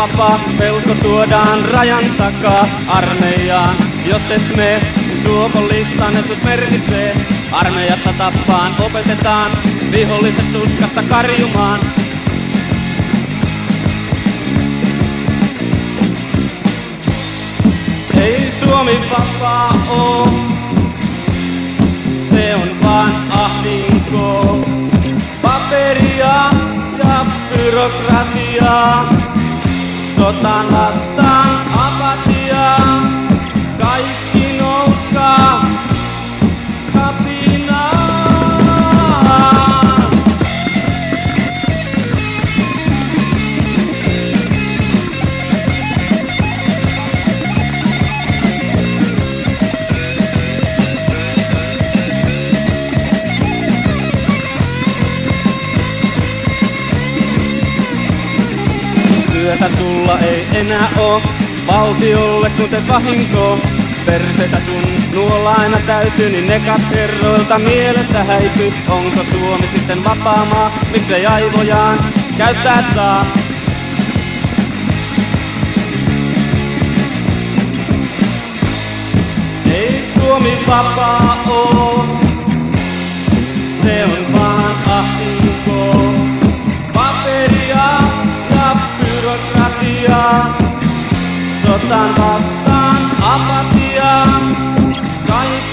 vapaa, pelko tuodaan rajan takaa armeijaan. Jos et me, suopon listanetut merkitsee. Armeijassa tappaan, opetetaan viholliset suskasta karjumaan. Ei Suomi vapaa oo, burocracia, sotanas Työtä sulla ei enää oo, valtiolle kun te vahinko. Persetä sun nuolla aina täytyy, niin ne katkerroilta mielestä häipy. Onko Suomi sitten vapaa maa, miksei aivojaan käyttää saa? Ei Suomi vapaa Yurttan bastan apatiya Kayıp